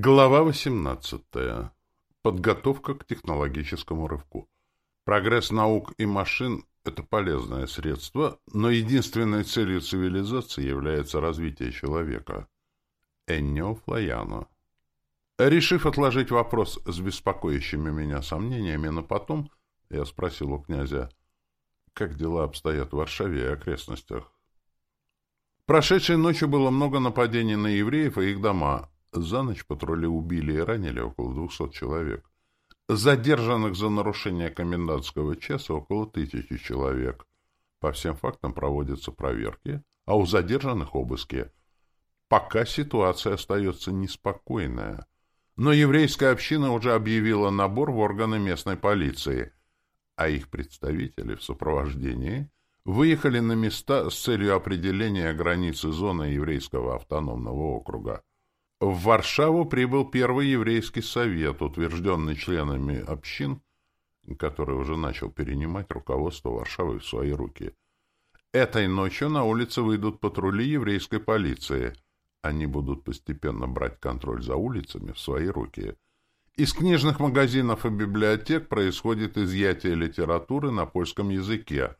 Глава 18. Подготовка к технологическому рывку. Прогресс наук и машин – это полезное средство, но единственной целью цивилизации является развитие человека. Эннио Флояно. Решив отложить вопрос с беспокоящими меня сомнениями на потом, я спросил у князя, как дела обстоят в Варшаве и окрестностях. Прошедшей ночью было много нападений на евреев и их дома – за ночь патрули убили и ранили около двухсот человек. Задержанных за нарушение комендантского часа около тысячи человек. По всем фактам проводятся проверки, а у задержанных обыски. Пока ситуация остается неспокойная. Но еврейская община уже объявила набор в органы местной полиции, а их представители в сопровождении выехали на места с целью определения границы зоны еврейского автономного округа. В Варшаву прибыл первый еврейский совет, утвержденный членами общин, который уже начал перенимать руководство Варшавы в свои руки. Этой ночью на улице выйдут патрули еврейской полиции. Они будут постепенно брать контроль за улицами в свои руки. Из книжных магазинов и библиотек происходит изъятие литературы на польском языке.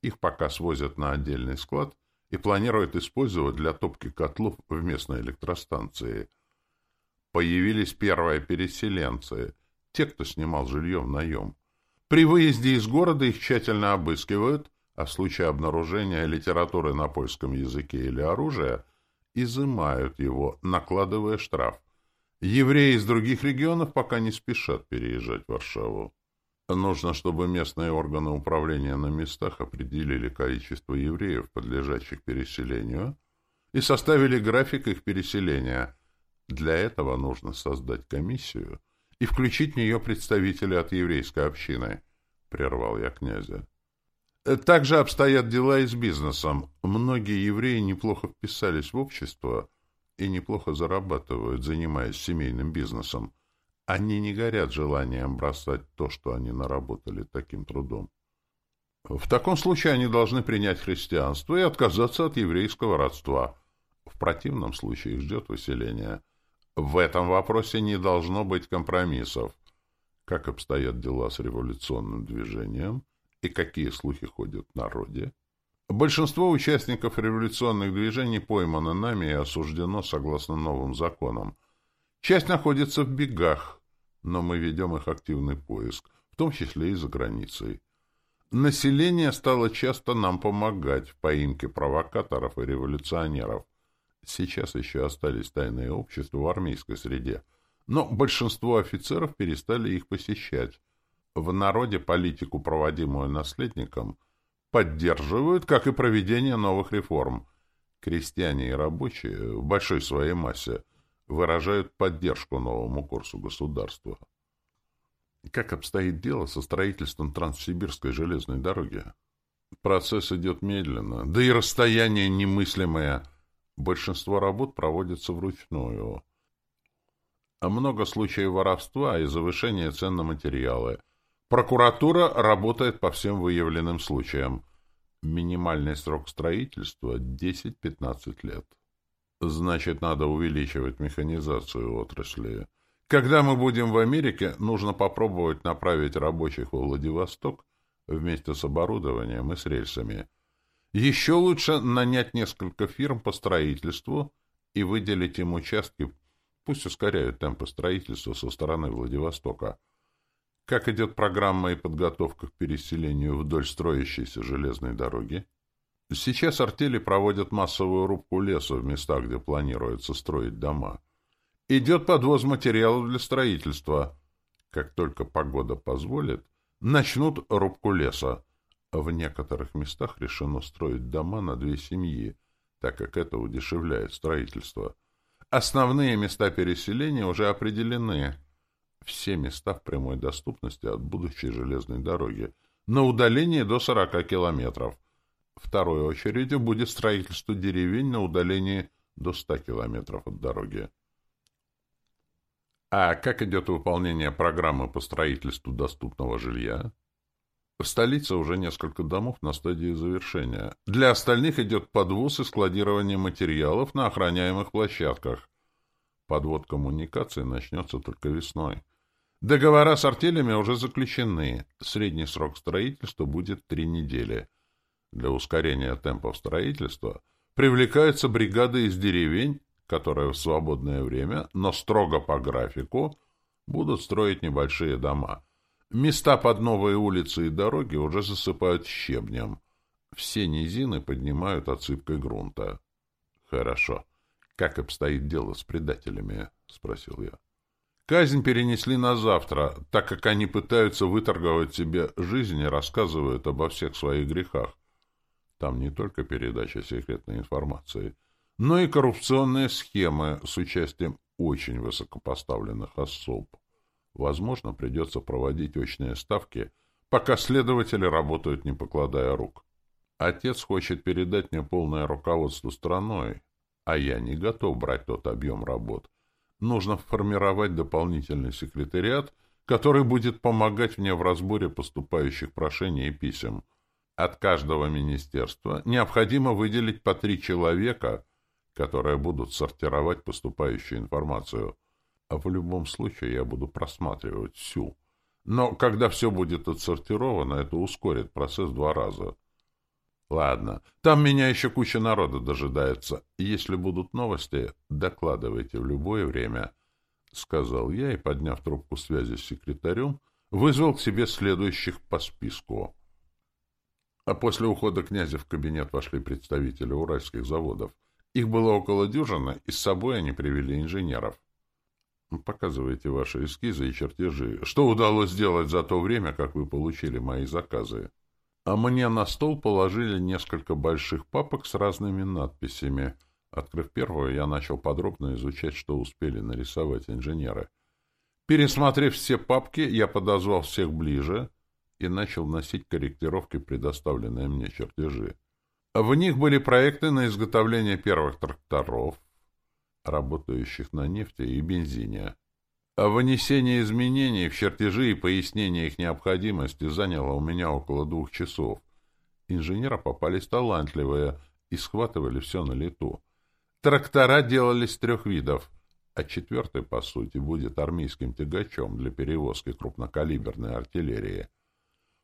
Их пока свозят на отдельный склад – и планирует использовать для топки котлов в местной электростанции. Появились первые переселенцы, те, кто снимал жилье в наем. При выезде из города их тщательно обыскивают, а в случае обнаружения литературы на польском языке или оружия изымают его, накладывая штраф. Евреи из других регионов пока не спешат переезжать в Варшаву. Нужно, чтобы местные органы управления на местах определили количество евреев, подлежащих переселению, и составили график их переселения. Для этого нужно создать комиссию и включить в нее представителей от еврейской общины, — прервал я князя. Также обстоят дела и с бизнесом. Многие евреи неплохо вписались в общество и неплохо зарабатывают, занимаясь семейным бизнесом. Они не горят желанием бросать то, что они наработали таким трудом. В таком случае они должны принять христианство и отказаться от еврейского родства. В противном случае их ждет выселение. В этом вопросе не должно быть компромиссов. Как обстоят дела с революционным движением и какие слухи ходят в народе? Большинство участников революционных движений поймано нами и осуждено согласно новым законам. Часть находится в бегах, но мы ведем их активный поиск, в том числе и за границей. Население стало часто нам помогать в поимке провокаторов и революционеров. Сейчас еще остались тайные общества в армейской среде, но большинство офицеров перестали их посещать. В народе политику, проводимую наследником, поддерживают, как и проведение новых реформ. Крестьяне и рабочие в большой своей массе выражают поддержку новому курсу государства. Как обстоит дело со строительством Транссибирской железной дороги? Процесс идет медленно, да и расстояние немыслимое. Большинство работ проводится вручную. А много случаев воровства и завышения цен на материалы. Прокуратура работает по всем выявленным случаям. Минимальный срок строительства — 10-15 лет. Значит, надо увеличивать механизацию отрасли. Когда мы будем в Америке, нужно попробовать направить рабочих во Владивосток вместе с оборудованием и с рельсами. Еще лучше нанять несколько фирм по строительству и выделить им участки, пусть ускоряют темпы строительства со стороны Владивостока. Как идет программа и подготовка к переселению вдоль строящейся железной дороги? Сейчас артели проводят массовую рубку леса в местах, где планируется строить дома. Идет подвоз материалов для строительства. Как только погода позволит, начнут рубку леса. В некоторых местах решено строить дома на две семьи, так как это удешевляет строительство. Основные места переселения уже определены. Все места в прямой доступности от будущей железной дороги, на удалении до 40 километров – Второй очередью будет строительство деревень на удалении до 100 километров от дороги. А как идет выполнение программы по строительству доступного жилья? В столице уже несколько домов на стадии завершения. Для остальных идет подвоз и складирование материалов на охраняемых площадках. Подвод коммуникаций начнется только весной. Договора с артелями уже заключены. Средний срок строительства будет три недели. Для ускорения темпов строительства привлекаются бригады из деревень, которые в свободное время, но строго по графику, будут строить небольшие дома. Места под новые улицы и дороги уже засыпают щебнем. Все низины поднимают отсыпкой грунта. — Хорошо. Как обстоит дело с предателями? — спросил я. Казнь перенесли на завтра, так как они пытаются выторговать себе жизнь и рассказывают обо всех своих грехах. Там не только передача секретной информации, но и коррупционные схемы с участием очень высокопоставленных особ. Возможно, придется проводить очные ставки, пока следователи работают, не покладая рук. Отец хочет передать мне полное руководство страной, а я не готов брать тот объем работ, нужно формировать дополнительный секретариат, который будет помогать мне в разборе поступающих прошений и писем. От каждого министерства необходимо выделить по три человека, которые будут сортировать поступающую информацию. А в любом случае я буду просматривать всю. Но когда все будет отсортировано, это ускорит процесс два раза. Ладно, там меня еще куча народа дожидается. Если будут новости, докладывайте в любое время, — сказал я и, подняв трубку связи с секретарем, вызвал к себе следующих по списку. А после ухода князя в кабинет вошли представители уральских заводов. Их было около дюжины, и с собой они привели инженеров. Показывайте ваши эскизы и чертежи. Что удалось сделать за то время, как вы получили мои заказы? а мне на стол положили несколько больших папок с разными надписями. Открыв первую, я начал подробно изучать, что успели нарисовать инженеры. Пересмотрев все папки, я подозвал всех ближе и начал носить корректировки, предоставленные мне чертежи. В них были проекты на изготовление первых тракторов, работающих на нефти и бензине. А вынесение изменений в чертежи и пояснение их необходимости заняло у меня около двух часов. Инженеры попались талантливые и схватывали все на лету. Трактора делались трех видов, а четвертый, по сути, будет армейским тягачом для перевозки крупнокалиберной артиллерии.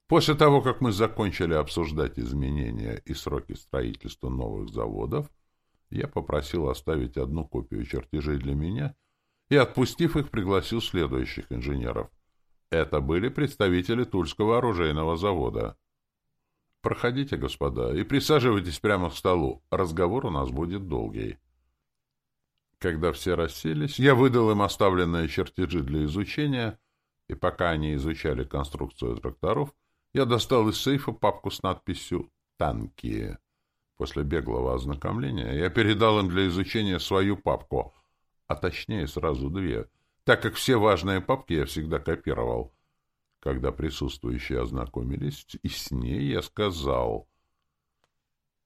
После того, как мы закончили обсуждать изменения и сроки строительства новых заводов, я попросил оставить одну копию чертежей для меня — и, отпустив их, пригласил следующих инженеров. Это были представители Тульского оружейного завода. «Проходите, господа, и присаживайтесь прямо к столу. Разговор у нас будет долгий». Когда все расселись, я выдал им оставленные чертежи для изучения, и пока они изучали конструкцию тракторов, я достал из сейфа папку с надписью «Танки». После беглого ознакомления я передал им для изучения свою папку — а точнее сразу две, так как все важные папки я всегда копировал. Когда присутствующие ознакомились, и с ней я сказал,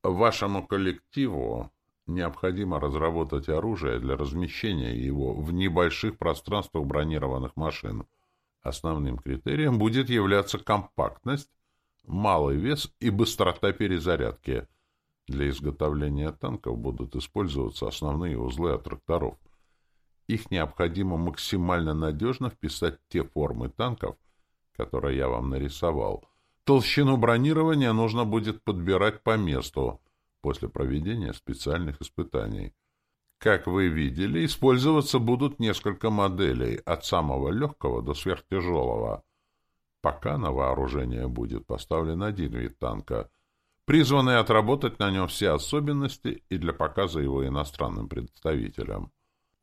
«Вашему коллективу необходимо разработать оружие для размещения его в небольших пространствах бронированных машин. Основным критерием будет являться компактность, малый вес и быстрота перезарядки. Для изготовления танков будут использоваться основные узлы от тракторов. Их необходимо максимально надежно вписать в те формы танков, которые я вам нарисовал. Толщину бронирования нужно будет подбирать по месту после проведения специальных испытаний. Как вы видели, использоваться будут несколько моделей, от самого легкого до сверхтяжелого. Пока на вооружение будет поставлен один вид танка, призванный отработать на нем все особенности и для показа его иностранным представителям.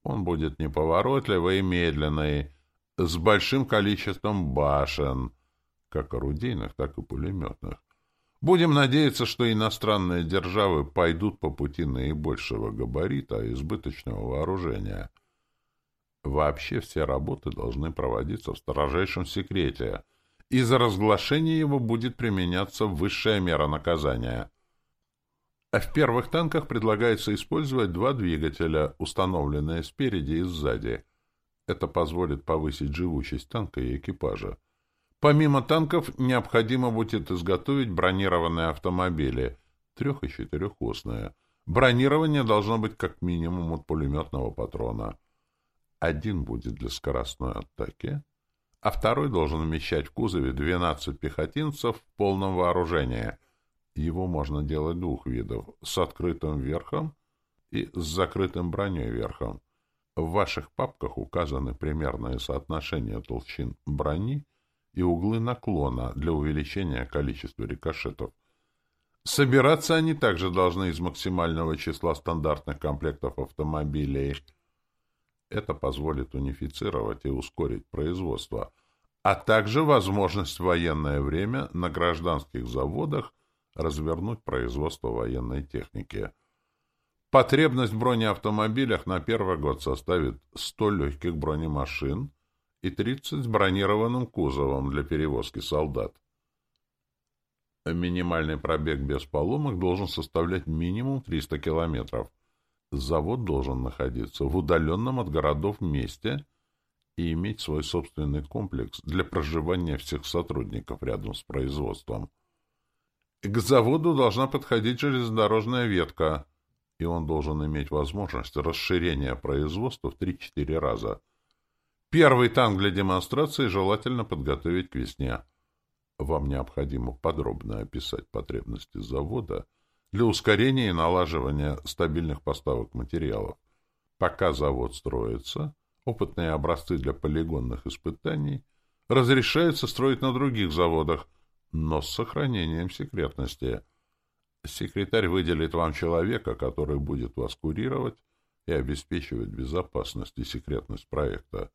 Он будет неповоротливый и медленный, с большим количеством башен, как орудийных, так и пулеметных. Будем надеяться, что иностранные державы пойдут по пути наибольшего габарита и избыточного вооружения. Вообще все работы должны проводиться в строжайшем секрете, и за разглашение его будет применяться высшая мера наказания — а в первых танках предлагается использовать два двигателя, установленные спереди и сзади. Это позволит повысить живучесть танка и экипажа. Помимо танков, необходимо будет изготовить бронированные автомобили, трех- и четырехосные. Бронирование должно быть как минимум от пулеметного патрона. Один будет для скоростной атаки, а второй должен вмещать в кузове 12 пехотинцев в полном вооружении. Его можно делать двух видов — с открытым верхом и с закрытым броней верхом. В ваших папках указаны примерные соотношения толщин брони и углы наклона для увеличения количества рикошетов. Собираться они также должны из максимального числа стандартных комплектов автомобилей. Это позволит унифицировать и ускорить производство, а также возможность в военное время на гражданских заводах развернуть производство военной техники. Потребность в бронеавтомобилях на первый год составит 100 легких бронемашин и 30 с бронированным кузовом для перевозки солдат. Минимальный пробег без поломок должен составлять минимум 300 километров. Завод должен находиться в удаленном от городов месте и иметь свой собственный комплекс для проживания всех сотрудников рядом с производством. К заводу должна подходить железнодорожная ветка, и он должен иметь возможность расширения производства в 3-4 раза. Первый танк для демонстрации желательно подготовить к весне. Вам необходимо подробно описать потребности завода для ускорения и налаживания стабильных поставок материалов. Пока завод строится, опытные образцы для полигонных испытаний разрешается строить на других заводах, но с сохранением секретности. Секретарь выделит вам человека, который будет вас курировать и обеспечивать безопасность и секретность проекта.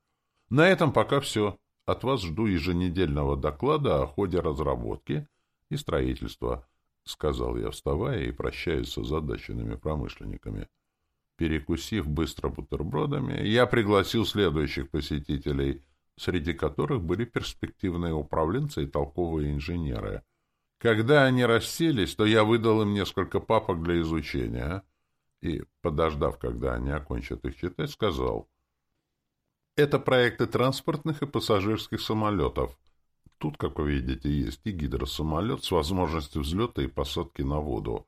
На этом пока все. От вас жду еженедельного доклада о ходе разработки и строительства, — сказал я, вставая и прощаясь с озадаченными промышленниками. Перекусив быстро бутербродами, я пригласил следующих посетителей, среди которых были перспективные управленцы и толковые инженеры. Когда они расселись, то я выдал им несколько папок для изучения и, подождав, когда они окончат их читать, сказал — это проекты транспортных и пассажирских самолетов. Тут, как вы видите, есть и гидросамолет с возможностью взлета и посадки на воду.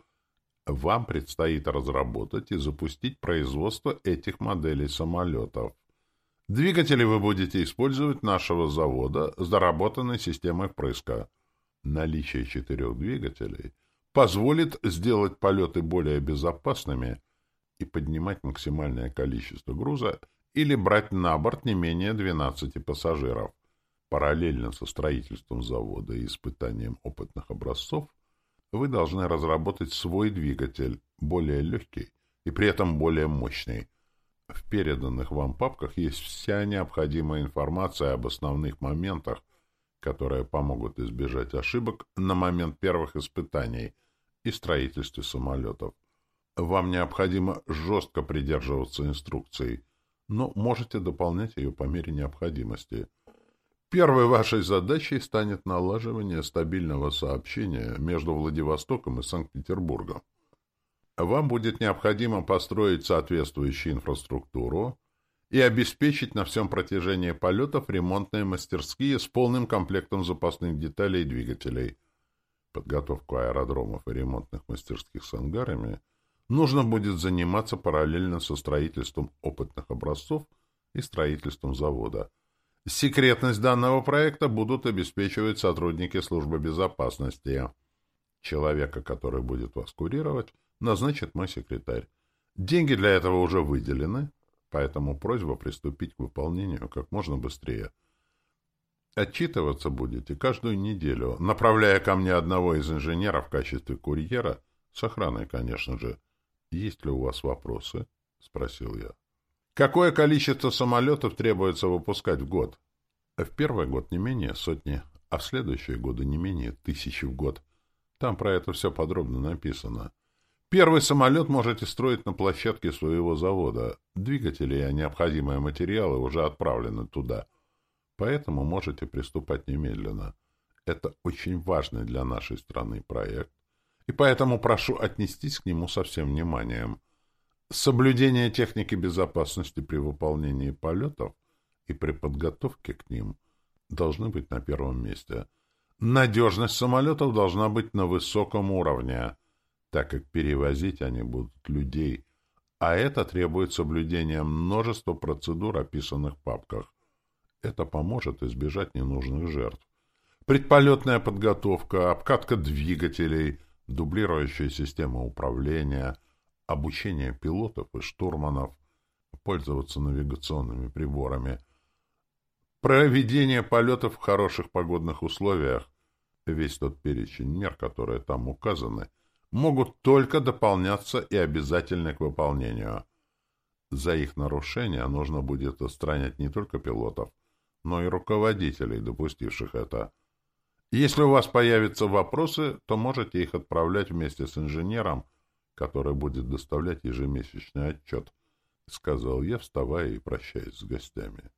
Вам предстоит разработать и запустить производство этих моделей самолетов. Двигатели вы будете использовать нашего завода с доработанной системой впрыска. Наличие четырех двигателей позволит сделать полеты более безопасными и поднимать максимальное количество груза или брать на борт не менее 12 пассажиров. Параллельно со строительством завода и испытанием опытных образцов вы должны разработать свой двигатель, более легкий и при этом более мощный. В переданных вам папках есть вся необходимая информация об основных моментах, которые помогут избежать ошибок на момент первых испытаний и строительстве самолетов. Вам необходимо жестко придерживаться инструкций – но можете дополнять ее по мере необходимости. Первой вашей задачей станет налаживание стабильного сообщения между Владивостоком и Санкт-Петербургом. Вам будет необходимо построить соответствующую инфраструктуру и обеспечить на всем протяжении полетов ремонтные мастерские с полным комплектом запасных деталей и двигателей. Подготовку аэродромов и ремонтных мастерских с ангарами – нужно будет заниматься параллельно со строительством опытных образцов и строительством завода. Секретность данного проекта будут обеспечивать сотрудники службы безопасности. Человека, который будет вас курировать, назначит мой секретарь. Деньги для этого уже выделены, поэтому просьба приступить к выполнению как можно быстрее. Отчитываться будете каждую неделю, направляя ко мне одного из инженеров в качестве курьера, с охраной, конечно же, «Есть ли у вас вопросы?» — спросил я. «Какое количество самолетов требуется выпускать в год?» «В первый год не менее сотни, а в следующие годы не менее тысячи в год. Там про это все подробно написано. Первый самолет можете строить на площадке своего завода. Двигатели и необходимые материалы уже отправлены туда. Поэтому можете приступать немедленно. Это очень важный для нашей страны проект и поэтому прошу отнестись к нему со всем вниманием. Соблюдение техники безопасности при выполнении полетов и при подготовке к ним должны быть на первом месте. Надежность самолетов должна быть на высоком уровне, так как перевозить они будут людей, а это требует соблюдения множества процедур, описанных в папках. Это поможет избежать ненужных жертв. Предполетная подготовка, обкатка двигателей, дублирующая система управления, обучение пилотов и штурманов, пользоваться навигационными приборами, проведение полетов в хороших погодных условиях, весь тот перечень мер, которые там указаны, могут только дополняться и обязательны к выполнению. За их нарушение нужно будет устранять не только пилотов, но и руководителей, допустивших это. Если у вас появятся вопросы, то можете их отправлять вместе с инженером, который будет доставлять ежемесячный отчет, — сказал я, вставая и прощаясь с гостями.